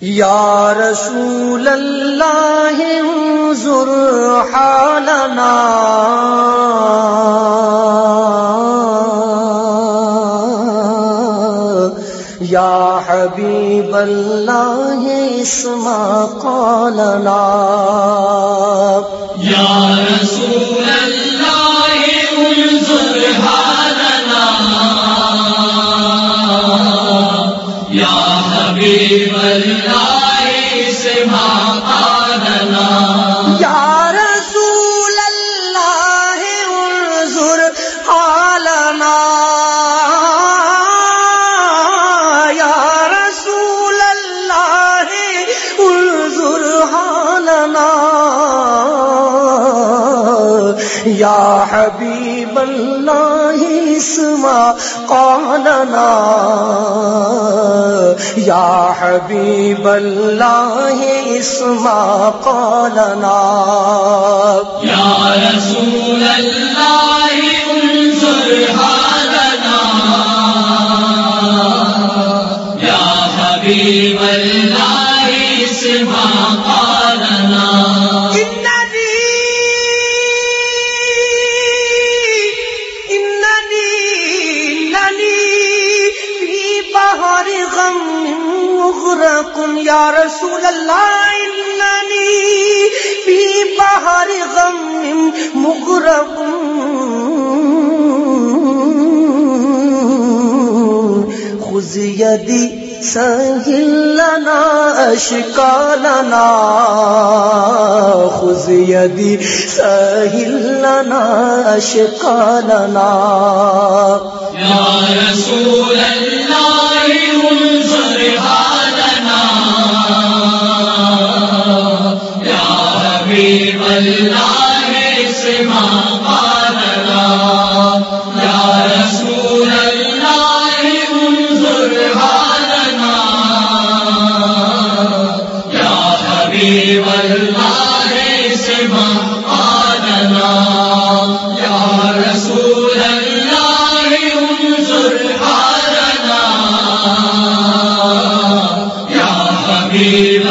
یا رسول اللہ انظر حالنا یا حبیب اللہ اسما قالنا یا رسول اللہ یا حبیب اللہ اسما یا رسول اللہ، انظر حالنا۔ یا رسول اللہ، انظر حالنا۔ یا حبیب اللہ اسمع قالنا یا حبیب اللہ اسمع قالنا یا رسول اللہ انظر حالنا۔ یا حبیب اللہ اسما قالنا فی غم مغرق یا رسول اللہ، اننی فی بحر غم مغرق خذ یدی سهل لنا اشکالنا۔ خذ یدی سهل لنا اشکالنا۔ یا رسول اللہ سے رسول اللہ انظر حالنا سے آلنا یا رسول اللہ انظر حالنا یا حبیب